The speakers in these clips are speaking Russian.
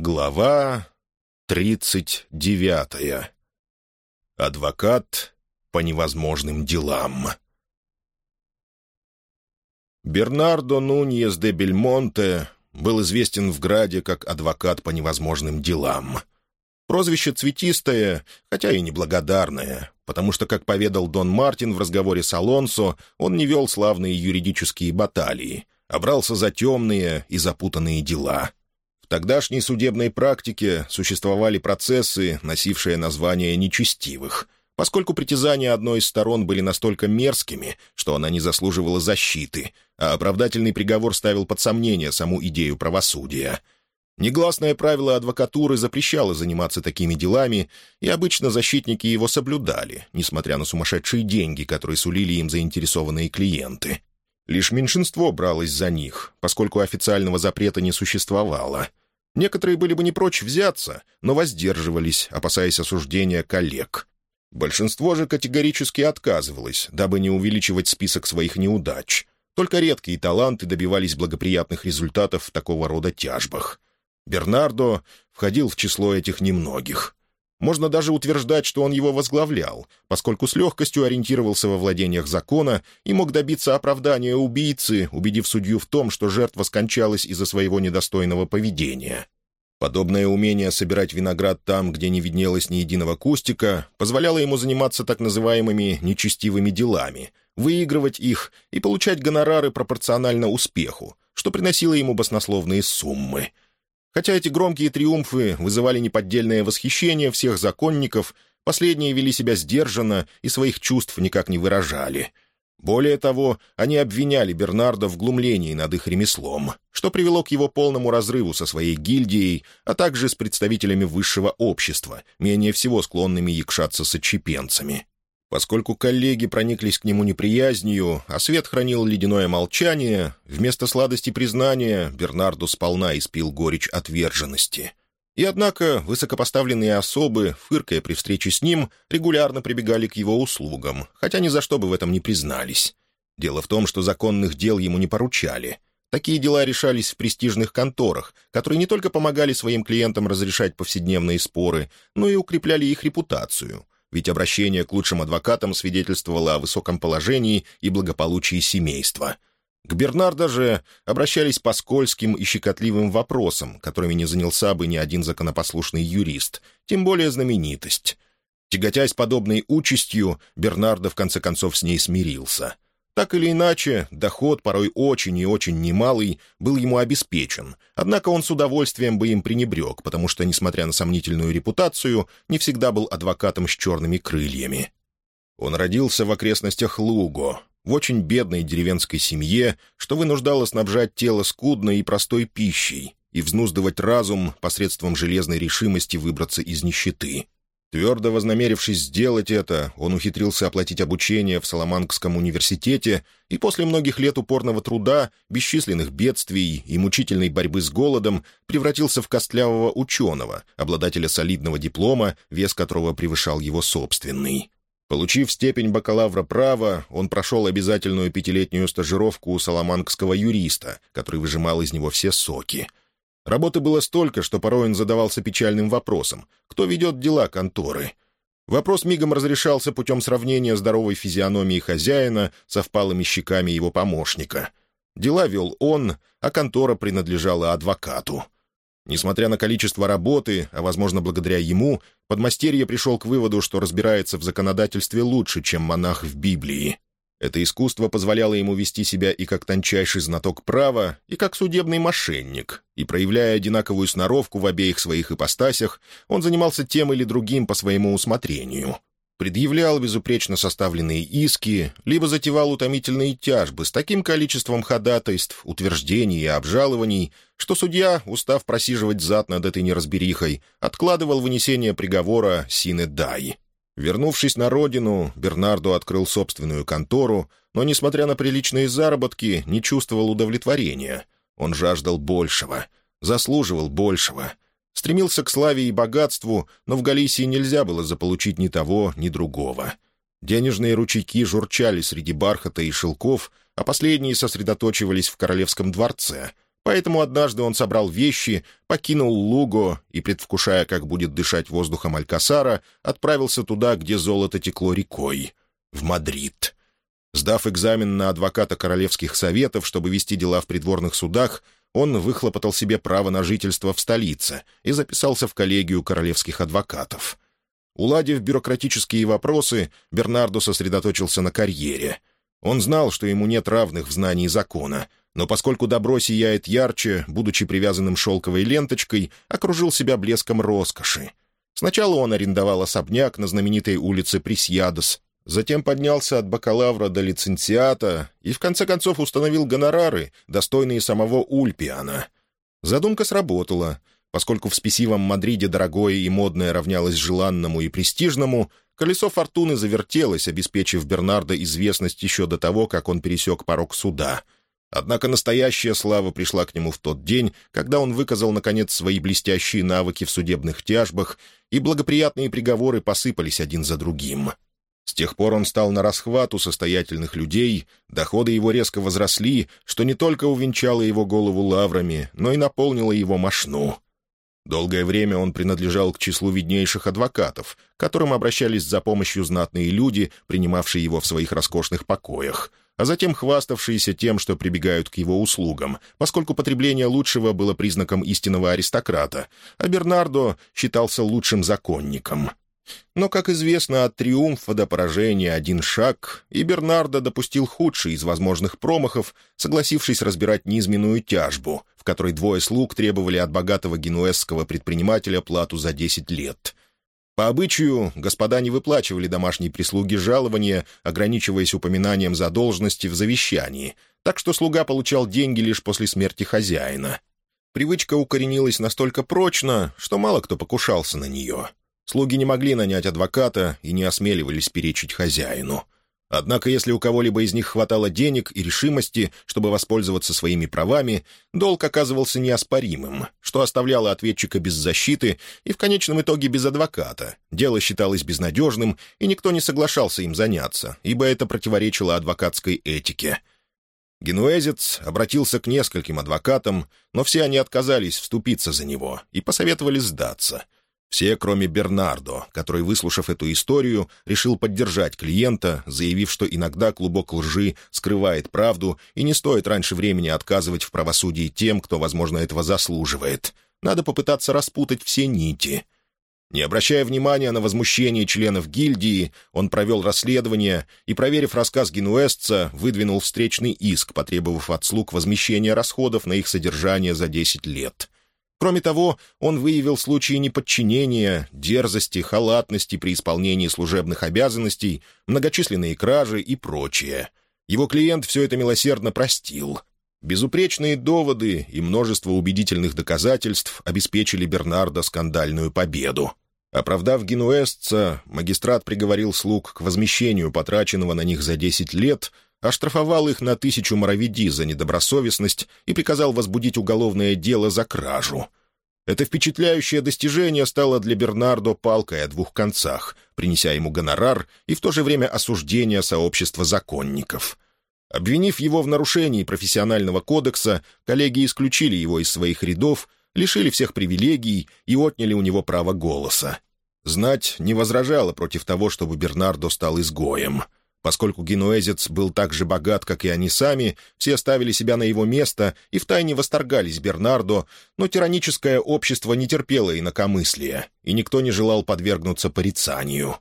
Глава тридцать девятая. Адвокат по невозможным делам. Бернардо Нуньес де Бельмонте был известен в Граде как адвокат по невозможным делам. Прозвище цветистое, хотя и неблагодарное, потому что, как поведал Дон Мартин в разговоре с Алонсо, он не вел славные юридические баталии, а брался за темные и запутанные дела — тогдашней судебной практике существовали процессы, носившие название нечестивых, поскольку притязания одной из сторон были настолько мерзкими, что она не заслуживала защиты, а оправдательный приговор ставил под сомнение саму идею правосудия. Негласное правило адвокатуры запрещало заниматься такими делами, и обычно защитники его соблюдали, несмотря на сумасшедшие деньги, которые сулили им заинтересованные клиенты. Лишь меньшинство бралось за них, поскольку официального запрета не существовало. Некоторые были бы не прочь взяться, но воздерживались, опасаясь осуждения коллег. Большинство же категорически отказывалось, дабы не увеличивать список своих неудач. Только редкие таланты добивались благоприятных результатов в такого рода тяжбах. Бернардо входил в число этих немногих. Можно даже утверждать, что он его возглавлял, поскольку с легкостью ориентировался во владениях закона и мог добиться оправдания убийцы, убедив судью в том, что жертва скончалась из-за своего недостойного поведения. Подобное умение собирать виноград там, где не виднелось ни единого кустика, позволяло ему заниматься так называемыми нечестивыми делами, выигрывать их и получать гонорары пропорционально успеху, что приносило ему баснословные суммы — Хотя эти громкие триумфы вызывали неподдельное восхищение всех законников, последние вели себя сдержанно и своих чувств никак не выражали. Более того, они обвиняли Бернарда в глумлении над их ремеслом, что привело к его полному разрыву со своей гильдией, а также с представителями высшего общества, менее всего склонными якшаться с отчепенцами. Поскольку коллеги прониклись к нему неприязнью, а свет хранил ледяное молчание, вместо сладости признания Бернарду сполна испил горечь отверженности. И однако высокопоставленные особы, фыркая при встрече с ним, регулярно прибегали к его услугам, хотя ни за что бы в этом не признались. Дело в том, что законных дел ему не поручали. Такие дела решались в престижных конторах, которые не только помогали своим клиентам разрешать повседневные споры, но и укрепляли их репутацию — ведь обращение к лучшим адвокатам свидетельствовало о высоком положении и благополучии семейства. К Бернардо же обращались по скользким и щекотливым вопросам, которыми не занялся бы ни один законопослушный юрист, тем более знаменитость. Тяготясь подобной участью, Бернардо в конце концов с ней смирился — так или иначе, доход, порой очень и очень немалый, был ему обеспечен, однако он с удовольствием бы им пренебрег, потому что, несмотря на сомнительную репутацию, не всегда был адвокатом с черными крыльями. Он родился в окрестностях Луго, в очень бедной деревенской семье, что вынуждало снабжать тело скудной и простой пищей и взнуздывать разум посредством железной решимости выбраться из нищеты. Твердо вознамерившись сделать это, он ухитрился оплатить обучение в Соломангском университете и после многих лет упорного труда, бесчисленных бедствий и мучительной борьбы с голодом превратился в костлявого ученого, обладателя солидного диплома, вес которого превышал его собственный. Получив степень бакалавра права, он прошел обязательную пятилетнюю стажировку у соломангского юриста, который выжимал из него все соки — Работы было столько, что порой он задавался печальным вопросом «Кто ведет дела конторы?». Вопрос мигом разрешался путем сравнения здоровой физиономии хозяина со впалыми щеками его помощника. Дела вел он, а контора принадлежала адвокату. Несмотря на количество работы, а, возможно, благодаря ему, подмастерье пришел к выводу, что разбирается в законодательстве лучше, чем монах в Библии. Это искусство позволяло ему вести себя и как тончайший знаток права, и как судебный мошенник, и, проявляя одинаковую сноровку в обеих своих ипостасях, он занимался тем или другим по своему усмотрению. Предъявлял безупречно составленные иски, либо затевал утомительные тяжбы с таким количеством ходатайств, утверждений и обжалований, что судья, устав просиживать зад над этой неразберихой, откладывал вынесение приговора сине дай. Вернувшись на родину, Бернардо открыл собственную контору, но, несмотря на приличные заработки, не чувствовал удовлетворения. Он жаждал большего, заслуживал большего. Стремился к славе и богатству, но в Галисии нельзя было заполучить ни того, ни другого. Денежные ручейки журчали среди бархата и шелков, а последние сосредоточивались в королевском дворце — Поэтому однажды он собрал вещи, покинул Луго и, предвкушая, как будет дышать воздухом Алькасара, отправился туда, где золото текло рекой — в Мадрид. Сдав экзамен на адвоката королевских советов, чтобы вести дела в придворных судах, он выхлопотал себе право на жительство в столице и записался в коллегию королевских адвокатов. Уладив бюрократические вопросы, Бернардо сосредоточился на карьере. Он знал, что ему нет равных в знании закона, но поскольку добро сияет ярче, будучи привязанным шелковой ленточкой, окружил себя блеском роскоши. Сначала он арендовал особняк на знаменитой улице Пресьядос, затем поднялся от бакалавра до лицензиата и в конце концов установил гонорары, достойные самого Ульпиана. Задумка сработала. Поскольку в спесивом Мадриде дорогое и модное равнялось желанному и престижному, колесо фортуны завертелось, обеспечив Бернардо известность еще до того, как он пересек порог суда. Однако настоящая слава пришла к нему в тот день, когда он выказал, наконец, свои блестящие навыки в судебных тяжбах, и благоприятные приговоры посыпались один за другим — с тех пор он стал на расхват у состоятельных людей, доходы его резко возросли, что не только увенчало его голову лаврами, но и наполнило его мошну. Долгое время он принадлежал к числу виднейших адвокатов, которым обращались за помощью знатные люди, принимавшие его в своих роскошных покоях, а затем хваставшиеся тем, что прибегают к его услугам, поскольку потребление лучшего было признаком истинного аристократа, а Бернардо считался лучшим законником — но, как известно, от триумфа до поражения один шаг, и Бернардо допустил худший из возможных промахов, согласившись разбирать низменную тяжбу, в которой двое слуг требовали от богатого генуэзского предпринимателя плату за десять лет. По обычаю, господа не выплачивали домашней прислуге жалования, ограничиваясь упоминанием задолженности в завещании, так что слуга получал деньги лишь после смерти хозяина. Привычка укоренилась настолько прочно, что мало кто покушался на нее — Слуги не могли нанять адвоката и не осмеливались перечить хозяину. Однако, если у кого-либо из них хватало денег и решимости, чтобы воспользоваться своими правами, долг оказывался неоспоримым, что оставляло ответчика без защиты и в конечном итоге без адвоката. Дело считалось безнадежным, и никто не соглашался им заняться, ибо это противоречило адвокатской этике. Генуэзец обратился к нескольким адвокатам, но все они отказались вступиться за него и посоветовали сдаться — все, кроме Бернардо, который, выслушав эту историю, решил поддержать клиента, заявив, что иногда клубок лжи скрывает правду и не стоит раньше времени отказывать в правосудии тем, кто, возможно, этого заслуживает. Надо попытаться распутать все нити. Не обращая внимания на возмущение членов гильдии, он провел расследование и, проверив рассказ генуэзца, выдвинул встречный иск, потребовав от слуг возмещения расходов на их содержание за 10 лет — Кроме того, он выявил случаи неподчинения, дерзости, халатности при исполнении служебных обязанностей, многочисленные кражи и прочее. Его клиент все это милосердно простил. Безупречные доводы и множество убедительных доказательств обеспечили Бернардо скандальную победу. Оправдав генуэзца, магистрат приговорил слуг к возмещению потраченного на них за 10 лет — оштрафовал их на тысячу моровиди за недобросовестность и приказал возбудить уголовное дело за кражу. Это впечатляющее достижение стало для Бернардо палкой о двух концах, принеся ему гонорар и в то же время осуждение сообщества законников. Обвинив его в нарушении профессионального кодекса, коллеги исключили его из своих рядов, лишили всех привилегий и отняли у него право голоса. Знать не возражала против того, чтобы Бернардо стал изгоем — Поскольку генуэзец был так же богат, как и они сами, все ставили себя на его место и втайне восторгались Бернардо, но тираническое общество не терпело инакомыслия, и никто не желал подвергнуться порицанию.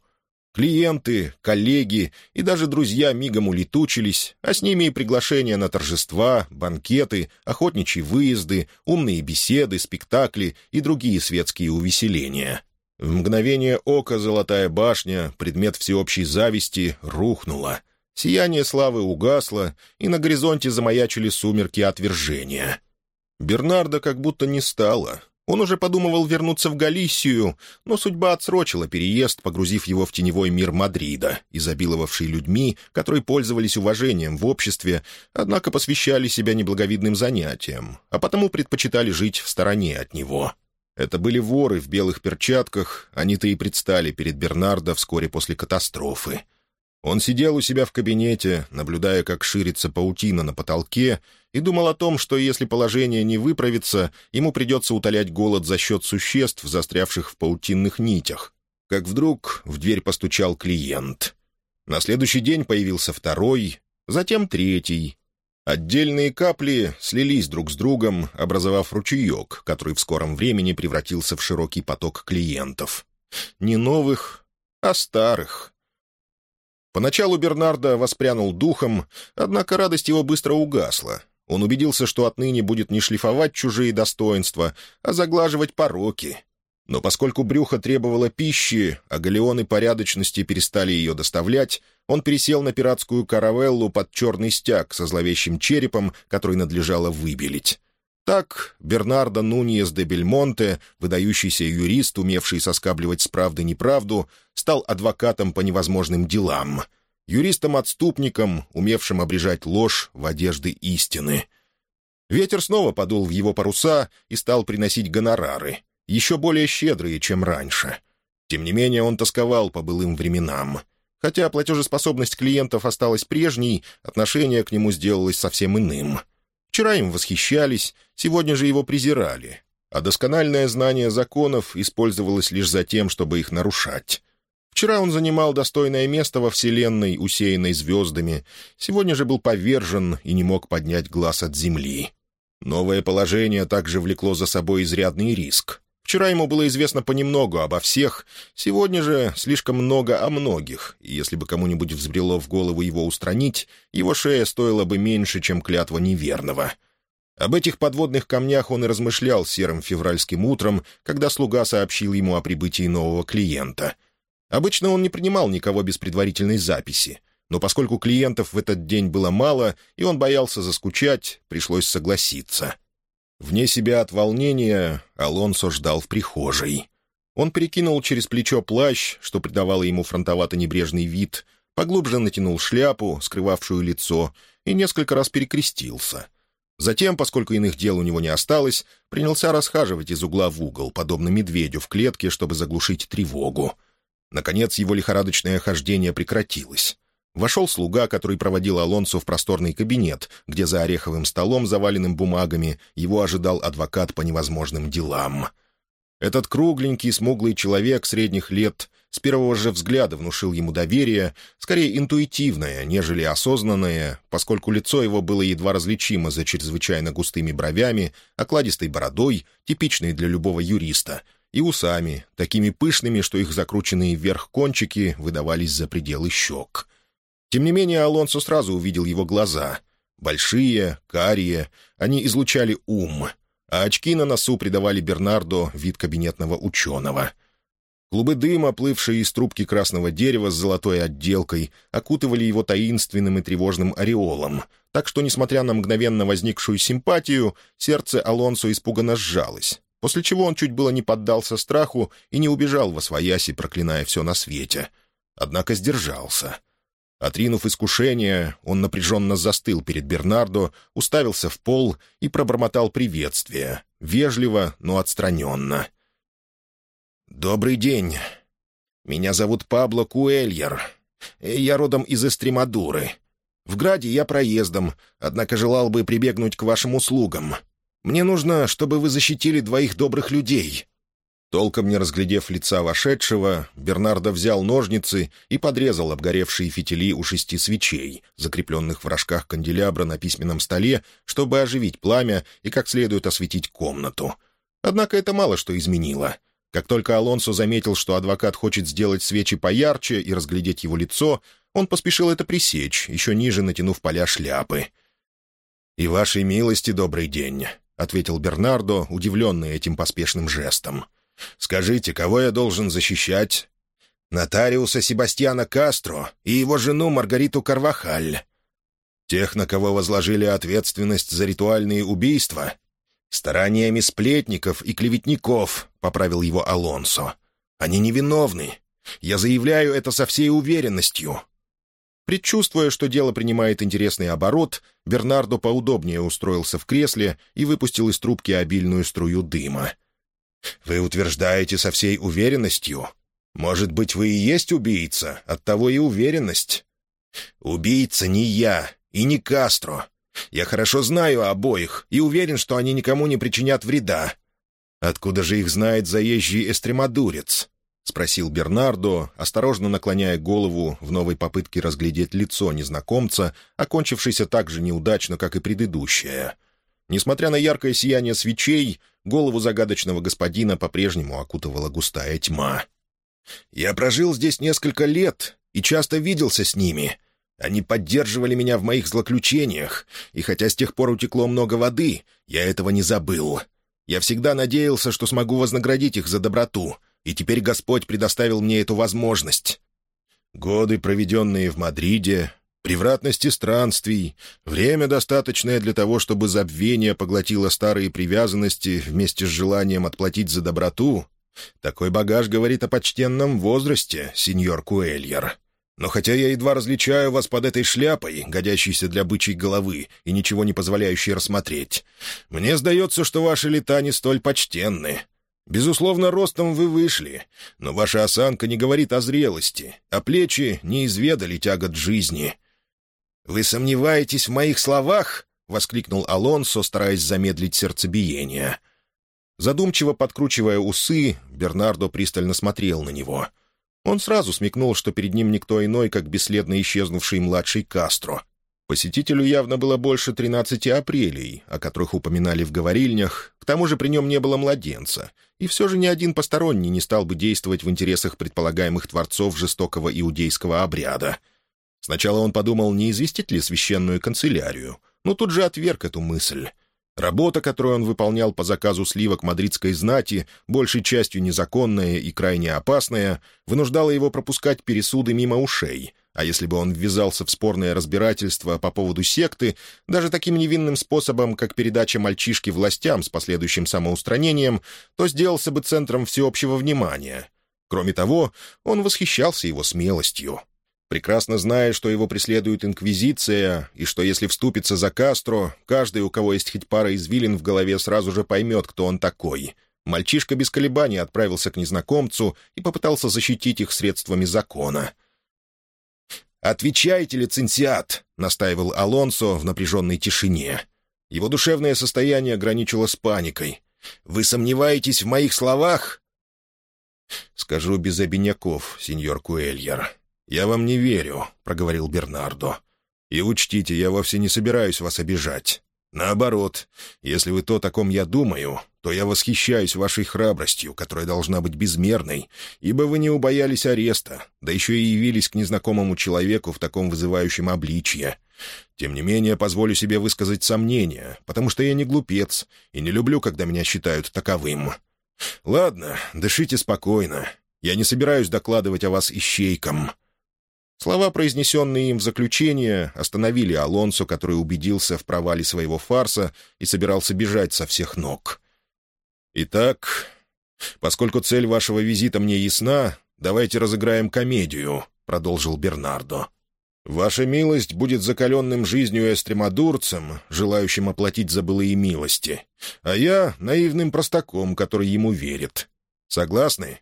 Клиенты, коллеги и даже друзья мигом улетучились, а с ними и приглашения на торжества, банкеты, охотничьи выезды, умные беседы, спектакли и другие светские увеселения — в мгновение ока золотая башня, предмет всеобщей зависти, рухнула. Сияние славы угасло, и на горизонте замаячили сумерки отвержения. Бернарда как будто не стало. Он уже подумывал вернуться в Галисию, но судьба отсрочила переезд, погрузив его в теневой мир Мадрида, изобиловавший людьми, которые пользовались уважением в обществе, однако посвящали себя неблаговидным занятиям, а потому предпочитали жить в стороне от него. Это были воры в белых перчатках, они-то и предстали перед Бернардо вскоре после катастрофы. Он сидел у себя в кабинете, наблюдая, как ширится паутина на потолке, и думал о том, что если положение не выправится, ему придется утолять голод за счет существ, застрявших в паутинных нитях. Как вдруг в дверь постучал клиент. На следующий день появился второй, затем третий. Отдельные капли слились друг с другом, образовав ручеек, который в скором времени превратился в широкий поток клиентов. Не новых, а старых. Поначалу Бернардо воспрянул духом, однако радость его быстро угасла. Он убедился, что отныне будет не шлифовать чужие достоинства, а заглаживать пороки. Но поскольку брюхо требовало пищи, а галеоны порядочности перестали ее доставлять, он пересел на пиратскую каравеллу под черный стяг со зловещим черепом, который надлежало выбелить. Так Бернардо Нуньес де Бельмонте, выдающийся юрист, умевший соскабливать с правды неправду, стал адвокатом по невозможным делам, юристом-отступником, умевшим обрежать ложь в одежды истины. Ветер снова подул в его паруса и стал приносить гонорары, еще более щедрые, чем раньше. Тем не менее он тосковал по былым временам. Хотя платежеспособность клиентов осталась прежней, отношение к нему сделалось совсем иным — Вчера им восхищались, сегодня же его презирали. А доскональное знание законов использовалось лишь за тем, чтобы их нарушать. Вчера он занимал достойное место во Вселенной, усеянной звездами, сегодня же был повержен и не мог поднять глаз от земли. Новое положение также влекло за собой изрядный риск. Вчера ему было известно понемногу обо всех, сегодня же слишком много о многих, и если бы кому-нибудь взбрело в голову его устранить, его шея стоила бы меньше, чем клятва неверного. Об этих подводных камнях он и размышлял серым февральским утром, когда слуга сообщил ему о прибытии нового клиента. Обычно он не принимал никого без предварительной записи, но поскольку клиентов в этот день было мало, и он боялся заскучать, пришлось согласиться — Вне себя от волнения Алонсо ждал в прихожей. Он перекинул через плечо плащ, что придавало ему фронтовато-небрежный вид, поглубже натянул шляпу, скрывавшую лицо, и несколько раз перекрестился. Затем, поскольку иных дел у него не осталось, принялся расхаживать из угла в угол, подобно медведю в клетке, чтобы заглушить тревогу. Наконец его лихорадочное хождение прекратилось. Вошел слуга, который проводил Алонсо в просторный кабинет, где за ореховым столом, заваленным бумагами, его ожидал адвокат по невозможным делам. Этот кругленький, смуглый человек средних лет с первого же взгляда внушил ему доверие, скорее интуитивное, нежели осознанное, поскольку лицо его было едва различимо за чрезвычайно густыми бровями, окладистой бородой, типичной для любого юриста, и усами, такими пышными, что их закрученные вверх кончики выдавались за пределы щек — тем не менее, Алонсо сразу увидел его глаза. Большие, карие, они излучали ум, а очки на носу придавали Бернардо вид кабинетного ученого. Клубы дыма, плывшие из трубки красного дерева с золотой отделкой, окутывали его таинственным и тревожным ореолом, так что, несмотря на мгновенно возникшую симпатию, сердце Алонсо испуганно сжалось, после чего он чуть было не поддался страху и не убежал во свояси, проклиная все на свете. Однако сдержался — Отринув искушение, он напряженно застыл перед Бернардо, уставился в пол и пробормотал приветствие, вежливо, но отстраненно. «Добрый день. Меня зовут Пабло Куэльер. Я родом из Эстремадуры. В Граде я проездом, однако желал бы прибегнуть к вашим услугам. Мне нужно, чтобы вы защитили двоих добрых людей. Толком не разглядев лица вошедшего, Бернардо взял ножницы и подрезал обгоревшие фитили у шести свечей, закрепленных в рожках канделябра на письменном столе, чтобы оживить пламя и как следует осветить комнату. Однако это мало что изменило. Как только Алонсо заметил, что адвокат хочет сделать свечи поярче и разглядеть его лицо, он поспешил это пресечь, еще ниже натянув поля шляпы. «И вашей милости добрый день», — ответил Бернардо, удивленный этим поспешным жестом. — Скажите, кого я должен защищать?» «Нотариуса Себастьяна Кастро и его жену Маргариту Карвахаль». «Тех, на кого возложили ответственность за ритуальные убийства?» «Стараниями сплетников и клеветников», — поправил его Алонсо. «Они невиновны. Я заявляю это со всей уверенностью». Предчувствуя, что дело принимает интересный оборот, Бернардо поудобнее устроился в кресле и выпустил из трубки обильную струю дыма — вы утверждаете со всей уверенностью. Может быть, вы и есть убийца, оттого и уверенность. Убийца не я и не Кастро. Я хорошо знаю обоих и уверен, что они никому не причинят вреда». «Откуда же их знает заезжий эстремадурец?» — спросил Бернардо, осторожно наклоняя голову в новой попытке разглядеть лицо незнакомца, окончившейся так же неудачно, как и предыдущее. Несмотря на яркое сияние свечей, голову загадочного господина по-прежнему окутывала густая тьма. «Я прожил здесь несколько лет и часто виделся с ними. Они поддерживали меня в моих злоключениях, и хотя с тех пор утекло много воды, я этого не забыл. Я всегда надеялся, что смогу вознаградить их за доброту, и теперь Господь предоставил мне эту возможность. Годы, проведенные в Мадриде, превратности странствий, время, достаточное для того, чтобы забвение поглотило старые привязанности вместе с желанием отплатить за доброту, такой багаж говорит о почтенном возрасте, сеньор Куэльер. Но хотя я едва различаю вас под этой шляпой, годящейся для бычьей головы и ничего не позволяющей рассмотреть, мне сдается, что ваши лета не столь почтенны. Безусловно, ростом вы вышли, но ваша осанка не говорит о зрелости, а плечи не изведали тягот жизни. «Вы сомневаетесь в моих словах?» — воскликнул Алонсо, стараясь замедлить сердцебиение. Задумчиво подкручивая усы, Бернардо пристально смотрел на него — он сразу смекнул, что перед ним никто иной, как бесследно исчезнувший младший Кастро. Посетителю явно было больше 13 апрелей, о которых упоминали в говорильнях, к тому же при нем не было младенца, и все же ни один посторонний не стал бы действовать в интересах предполагаемых творцов жестокого иудейского обряда. Сначала он подумал, не известить ли священную канцелярию, но тут же отверг эту мысль. Работа, которую он выполнял по заказу сливок мадридской знати, большей частью незаконная и крайне опасная, вынуждала его пропускать пересуды мимо ушей, а если бы он ввязался в спорное разбирательство по поводу секты, даже таким невинным способом, как передача мальчишки властям с последующим самоустранением, то сделался бы центром всеобщего внимания. Кроме того, он восхищался его смелостью прекрасно зная, что его преследует Инквизиция, и что если вступится за Кастро, каждый, у кого есть хоть пара извилин в голове, сразу же поймет, кто он такой. Мальчишка без колебаний отправился к незнакомцу и попытался защитить их средствами закона. «Отвечайте, лицензиат!» — настаивал Алонсо в напряженной тишине. Его душевное состояние граничило с паникой. «Вы сомневаетесь в моих словах?» «Скажу без обиняков, сеньор Куэльер. «Я вам не верю», — проговорил Бернардо. «И учтите, я вовсе не собираюсь вас обижать. Наоборот, если вы то, о ком я думаю, то я восхищаюсь вашей храбростью, которая должна быть безмерной, ибо вы не убоялись ареста, да еще и явились к незнакомому человеку в таком вызывающем обличье. Тем не менее, позволю себе высказать сомнения, потому что я не глупец и не люблю, когда меня считают таковым. Ладно, дышите спокойно. Я не собираюсь докладывать о вас ищейкам». Слова, произнесенные им в заключение, остановили Алонсо, который убедился в провале своего фарса и собирался бежать со всех ног. «Итак, поскольку цель вашего визита мне ясна, давайте разыграем комедию», — продолжил Бернардо. «Ваша милость будет закаленным жизнью эстремадурцем, желающим оплатить за былые милости, а я — наивным простаком, который ему верит. Согласны?»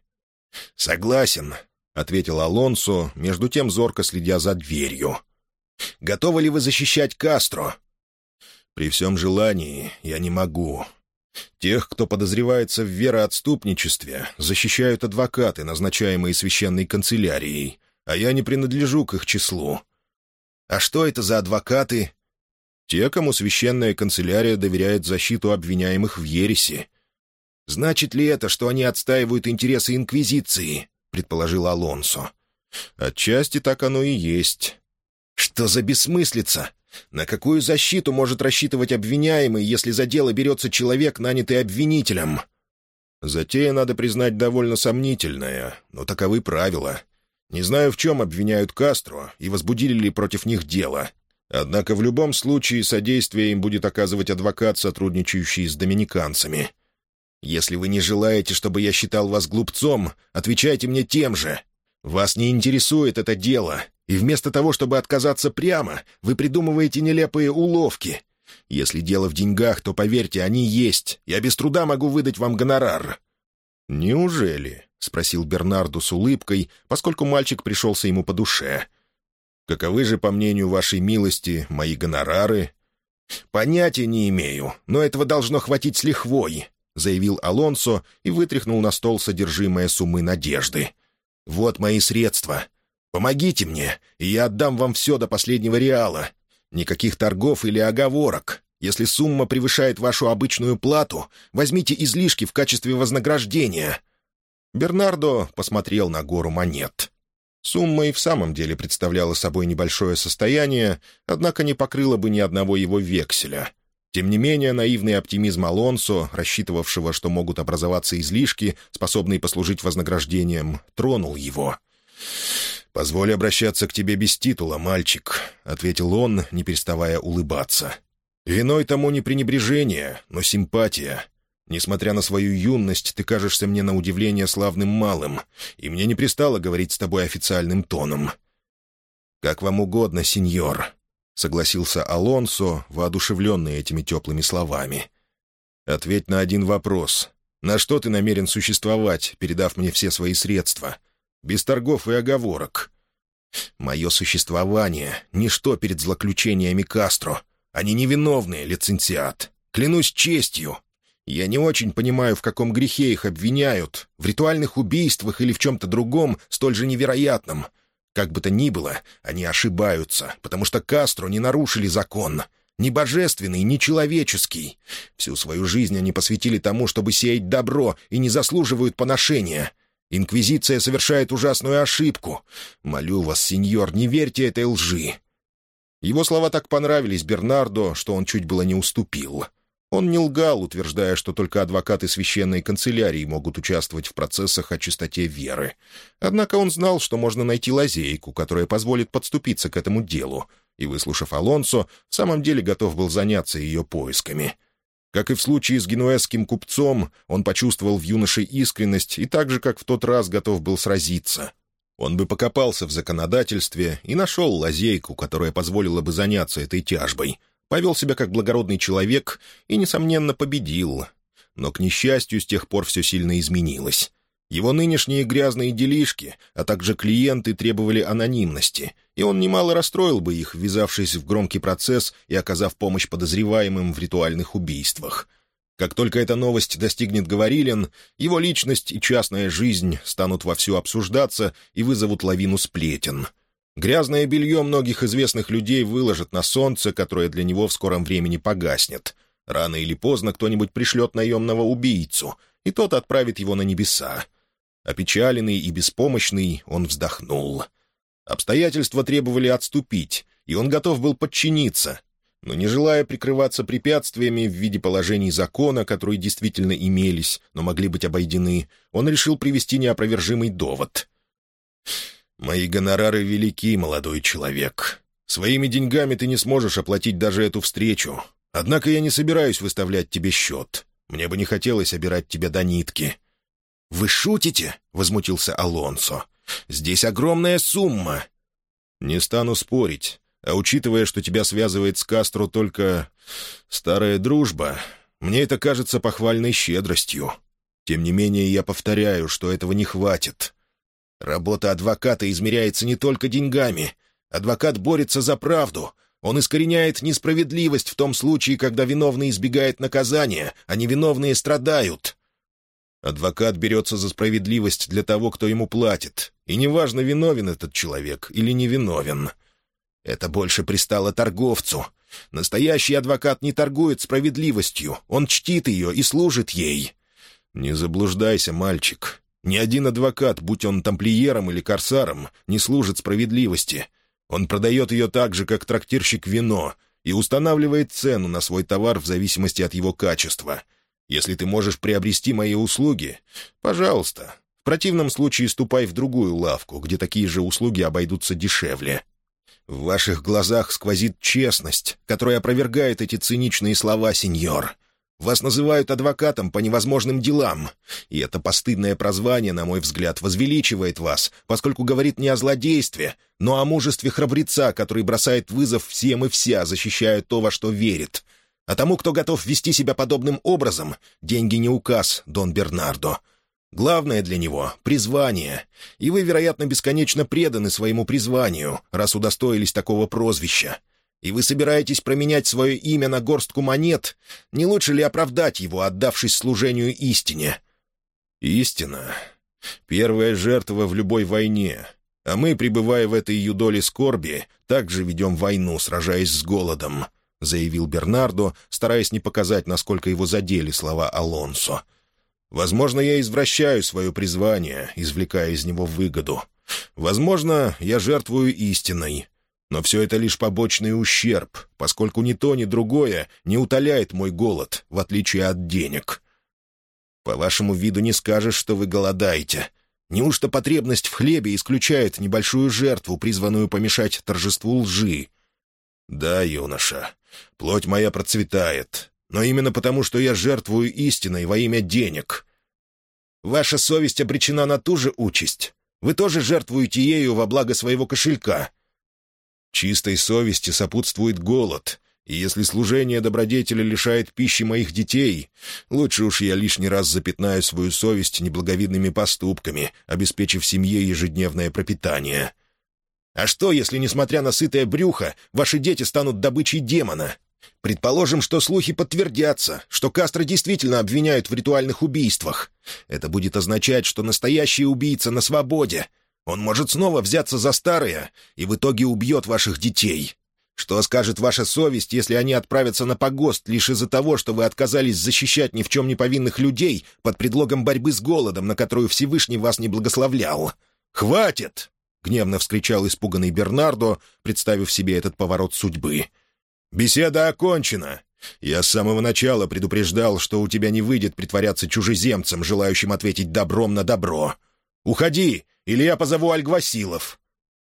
«Согласен», — ответил Алонсо, между тем зорко следя за дверью. «Готовы ли вы защищать Кастро?» «При всем желании я не могу. Тех, кто подозревается в вероотступничестве, защищают адвокаты, назначаемые священной канцелярией, а я не принадлежу к их числу». «А что это за адвокаты?» «Те, кому священная канцелярия доверяет защиту обвиняемых в ереси». «Значит ли это, что они отстаивают интересы Инквизиции?» Предположил Алонсо. «Отчасти так оно и есть». «Что за бессмыслица? На какую защиту может рассчитывать обвиняемый, если за дело берется человек, нанятый обвинителем?» Затея, надо признать, довольно сомнительная, но таковы правила. Не знаю, в чем обвиняют Кастро и возбудили ли против них дело. Однако в любом случае содействие им будет оказывать адвокат, сотрудничающий с доминиканцами. Если вы не желаете, чтобы я считал вас глупцом, отвечайте мне тем же. Вас не интересует это дело, и вместо того, чтобы отказаться прямо, вы придумываете нелепые уловки. Если дело в деньгах, то, поверьте, они есть. Я без труда могу выдать вам гонорар». «Неужели?» — спросил Бернарду с улыбкой, поскольку мальчик пришелся ему по душе. «Каковы же, по мнению вашей милости, мои гонорары?» «Понятия не имею, но этого должно хватить с лихвой», — заявил Алонсо и вытряхнул на стол содержимое суммы надежды. «Вот мои средства. Помогите мне, и я отдам вам все до последнего реала. Никаких торгов или оговорок. Если сумма превышает вашу обычную плату, возьмите излишки в качестве вознаграждения». Бернардо посмотрел на гору монет. Сумма и в самом деле представляла собой небольшое состояние, однако не покрыла бы ни одного его векселя. Тем не менее, наивный оптимизм Алонсо, рассчитывавшего, что могут образоваться излишки, способные послужить вознаграждением, тронул его. «Позволь обращаться к тебе без титула, мальчик», — ответил он, не переставая улыбаться. «Виной тому не пренебрежение, но симпатия. Несмотря на свою юность, ты кажешься мне на удивление славным малым, и мне не пристало говорить с тобой официальным тоном». «Как вам угодно, сеньор», — согласился Алонсо, воодушевленный этими теплыми словами. «Ответь на один вопрос. На что ты намерен существовать, передав мне все свои средства? Без торгов и оговорок». «Мое существование — ничто перед злоключениями Кастро. Они невиновные, лицензиат. Клянусь честью, я не очень понимаю, в каком грехе их обвиняют, в ритуальных убийствах или в чем-то другом, столь же невероятном. Как бы то ни было, они ошибаются, потому что Кастро не нарушили закон. Ни божественный, ни человеческий. Всю свою жизнь они посвятили тому, чтобы сеять добро, и не заслуживают поношения. Инквизиция совершает ужасную ошибку. Молю вас, сеньор, не верьте этой лжи». Его слова так понравились Бернардо, что он чуть было не уступил. Он не лгал, утверждая, что только адвокаты священной канцелярии могут участвовать в процессах о чистоте веры. Однако он знал, что можно найти лазейку, которая позволит подступиться к этому делу, и, выслушав Алонсо, в самом деле готов был заняться ее поисками. Как и в случае с генуэзским купцом, он почувствовал в юноше искренность и так же, как в тот раз, готов был сразиться. Он бы покопался в законодательстве и нашел лазейку, которая позволила бы заняться этой тяжбой — повел себя как благородный человек и, несомненно, победил. Но, к несчастью, с тех пор все сильно изменилось. Его нынешние грязные делишки, а также клиенты требовали анонимности, и он немало расстроил бы их, ввязавшись в громкий процесс и оказав помощь подозреваемым в ритуальных убийствах. Как только эта новость достигнет Говорилин, его личность и частная жизнь станут вовсю обсуждаться и вызовут лавину сплетен — Грязное белье многих известных людей выложат на солнце, которое для него в скором времени погаснет. Рано или поздно кто-нибудь пришлет наемного убийцу, и тот отправит его на небеса. Опечаленный и беспомощный, он вздохнул. Обстоятельства требовали отступить, и он готов был подчиниться. Но не желая прикрываться препятствиями в виде положений закона, которые действительно имелись, но могли быть обойдены, он решил привести неопровержимый довод — «Мои гонорары велики, молодой человек. Своими деньгами ты не сможешь оплатить даже эту встречу. Однако я не собираюсь выставлять тебе счет. Мне бы не хотелось обирать тебя до нитки». «Вы шутите?» — возмутился Алонсо. «Здесь огромная сумма». «Не стану спорить. А учитывая, что тебя связывает с Кастро только старая дружба, мне это кажется похвальной щедростью. Тем не менее, я повторяю, что этого не хватит. Работа адвоката измеряется не только деньгами. Адвокат борется за правду. Он искореняет несправедливость в том случае, когда виновный избегает наказания, а невиновные страдают. Адвокат берется за справедливость для того, кто ему платит. И неважно, виновен этот человек или невиновен. Это больше пристало торговцу. Настоящий адвокат не торгует справедливостью, он чтит ее и служит ей. Не заблуждайся, мальчик. Ни один адвокат, будь он тамплиером или корсаром, не служит справедливости. Он продает ее так же, как трактирщик вино, и устанавливает цену на свой товар в зависимости от его качества. Если ты можешь приобрести мои услуги, пожалуйста. В противном случае ступай в другую лавку, где такие же услуги обойдутся дешевле. В ваших глазах сквозит честность, которая опровергает эти циничные слова, сеньор. Вас называют адвокатом по невозможным делам, и это постыдное прозвание, на мой взгляд, возвеличивает вас, поскольку говорит не о злодействе, но о мужестве храбреца, который бросает вызов всем и вся, защищая то, во что верит. А тому, кто готов вести себя подобным образом, деньги не указ, Дон Бернардо. Главное для него — призвание, и вы, вероятно, бесконечно преданы своему призванию, раз удостоились такого прозвища. И вы собираетесь променять свое имя на горстку монет, не лучше ли оправдать его, отдавшись служению истине?» «Истина — первая жертва в любой войне, а мы, пребывая в этой юдоле скорби, также ведем войну, сражаясь с голодом», — заявил Бернардо, стараясь не показать, насколько его задели слова Алонсо. «Возможно, я извращаю свое призвание, извлекая из него выгоду. Возможно, я жертвую истиной. Но все это лишь побочный ущерб, поскольку ни то, ни другое не утоляет мой голод, в отличие от денег. По вашему виду не скажешь, что вы голодаете. Неужто потребность в хлебе исключает небольшую жертву, призванную помешать торжеству лжи? Да, юноша, плоть моя процветает, но именно потому, что я жертвую истиной во имя денег. Ваша совесть обречена на ту же участь. Вы тоже жертвуете ею во благо своего кошелька. Чистой совести сопутствует голод, и если служение добродетеля лишает пищи моих детей, лучше уж я лишний раз запятнаю свою совесть неблаговидными поступками, обеспечив семье ежедневное пропитание. А что, если, несмотря на сытое брюхо, ваши дети станут добычей демона? Предположим, что слухи подтвердятся, что Кастро действительно обвиняют в ритуальных убийствах. Это будет означать, что настоящий убийца на свободе — он может снова взяться за старое и в итоге убьет ваших детей. Что скажет ваша совесть, если они отправятся на погост лишь из-за того, что вы отказались защищать ни в чем не повинных людей под предлогом борьбы с голодом, на которую Всевышний вас не благословлял? «Хватит!» — гневно вскричал испуганный Бернардо, представив себе этот поворот судьбы. «Беседа окончена. Я с самого начала предупреждал, что у тебя не выйдет притворяться чужеземцем, желающим ответить добром на добро. Уходи или я позову Альгвасилов».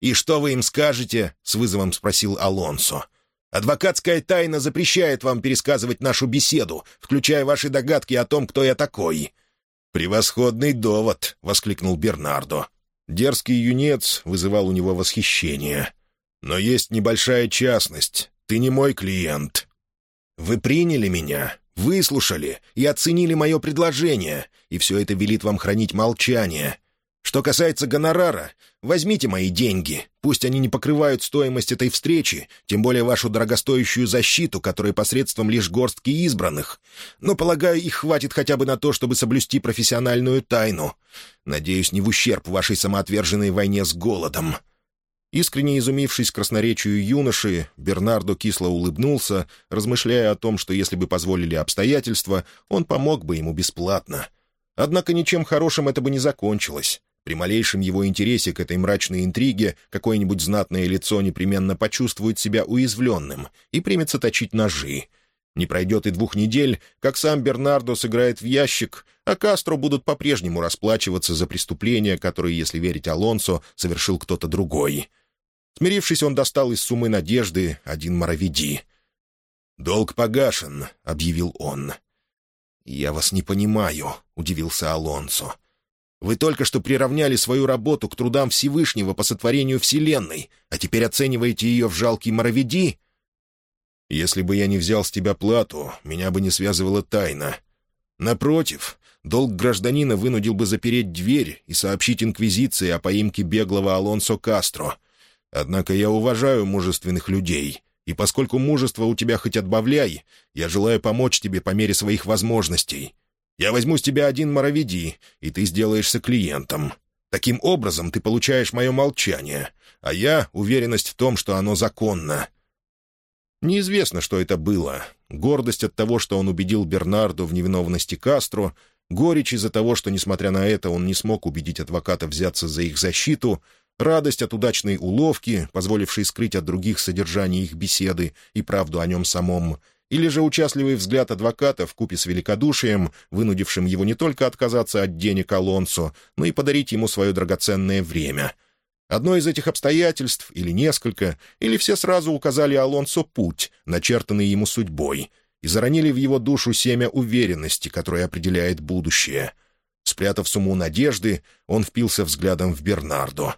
«И что вы им скажете?» — с вызовом спросил Алонсо. «Адвокатская тайна запрещает вам пересказывать нашу беседу, включая ваши догадки о том, кто я такой». «Превосходный довод!» — воскликнул Бернардо. Дерзкий юнец вызывал у него восхищение. «Но есть небольшая частность. Ты не мой клиент. Вы приняли меня, выслушали и оценили мое предложение, и все это велит вам хранить молчание. Что касается гонорара, возьмите мои деньги. Пусть они не покрывают стоимость этой встречи, тем более вашу дорогостоящую защиту, которая посредством лишь горстки избранных. Но, полагаю, их хватит хотя бы на то, чтобы соблюсти профессиональную тайну. Надеюсь, не в ущерб вашей самоотверженной войне с голодом». Искренне изумившись красноречию юноши, Бернардо кисло улыбнулся, размышляя о том, что если бы позволили обстоятельства, он помог бы ему бесплатно. Однако ничем хорошим это бы не закончилось. При малейшем его интересе к этой мрачной интриге какое-нибудь знатное лицо непременно почувствует себя уязвленным и примется точить ножи. Не пройдет и двух недель, как сам Бернардо сыграет в ящик, а Кастро будут по-прежнему расплачиваться за преступления, которые, если верить Алонсо, совершил кто-то другой. Смирившись, он достал из суммы надежды один моровиди. «Долг погашен», — объявил он. «Я вас не понимаю», — удивился Алонсо. Вы только что приравняли свою работу к трудам Всевышнего по сотворению Вселенной, а теперь оцениваете ее в жалкий моровиди? Если бы я не взял с тебя плату, меня бы не связывала тайна. Напротив, долг гражданина вынудил бы запереть дверь и сообщить Инквизиции о поимке беглого Алонсо Кастро. Однако я уважаю мужественных людей, и поскольку мужество у тебя хоть отбавляй, я желаю помочь тебе по мере своих возможностей. Я возьму с тебя один моровиди, и ты сделаешься клиентом. Таким образом ты получаешь мое молчание, а я — уверенность в том, что оно законно». Неизвестно, что это было. Гордость от того, что он убедил Бернарду в невиновности Кастро, горечь из-за того, что, несмотря на это, он не смог убедить адвоката взяться за их защиту, радость от удачной уловки, позволившей скрыть от других содержание их беседы и правду о нем самом — или же участливый взгляд адвоката в купе с великодушием, вынудившим его не только отказаться от денег Алонсо, но и подарить ему свое драгоценное время. Одно из этих обстоятельств, или несколько, или все сразу указали Алонсо путь, начертанный ему судьбой, и заронили в его душу семя уверенности, которое определяет будущее. Спрятав сумму надежды, он впился взглядом в Бернардо.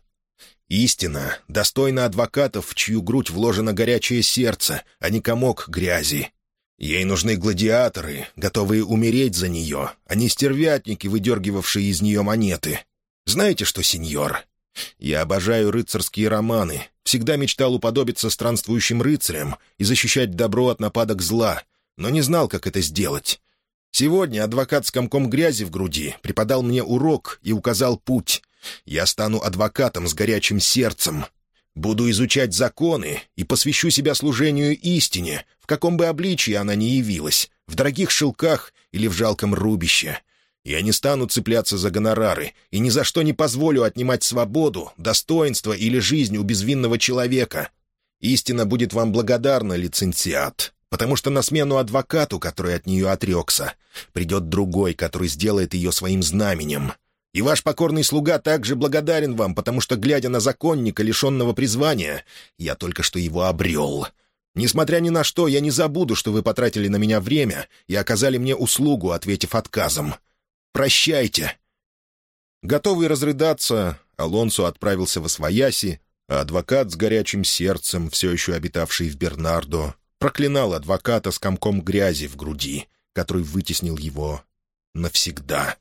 Истина достойна адвокатов, в чью грудь вложено горячее сердце, а не комок грязи. Ей нужны гладиаторы, готовые умереть за нее, а не стервятники, выдергивавшие из нее монеты. Знаете что, сеньор? Я обожаю рыцарские романы, всегда мечтал уподобиться странствующим рыцарям и защищать добро от нападок зла, но не знал, как это сделать. Сегодня адвокат с комком грязи в груди преподал мне урок и указал путь. Я стану адвокатом с горячим сердцем. Буду изучать законы и посвящу себя служению истине, в каком бы обличии она ни явилась, в дорогих шелках или в жалком рубище. Я не стану цепляться за гонорары и ни за что не позволю отнимать свободу, достоинство или жизнь у безвинного человека. Истина будет вам благодарна, лицензиат потому что на смену адвокату, который от нее отрекся, придет другой, который сделает ее своим знаменем. И ваш покорный слуга также благодарен вам, потому что, глядя на законника, лишенного призвания, я только что его обрел. Несмотря ни на что, я не забуду, что вы потратили на меня время и оказали мне услугу, ответив отказом. Прощайте». Готовый разрыдаться, Алонсо отправился во Свояси, а адвокат с горячим сердцем, все еще обитавший в Бернардо, проклинал адвоката с комком грязи в груди, который вытеснил его навсегда.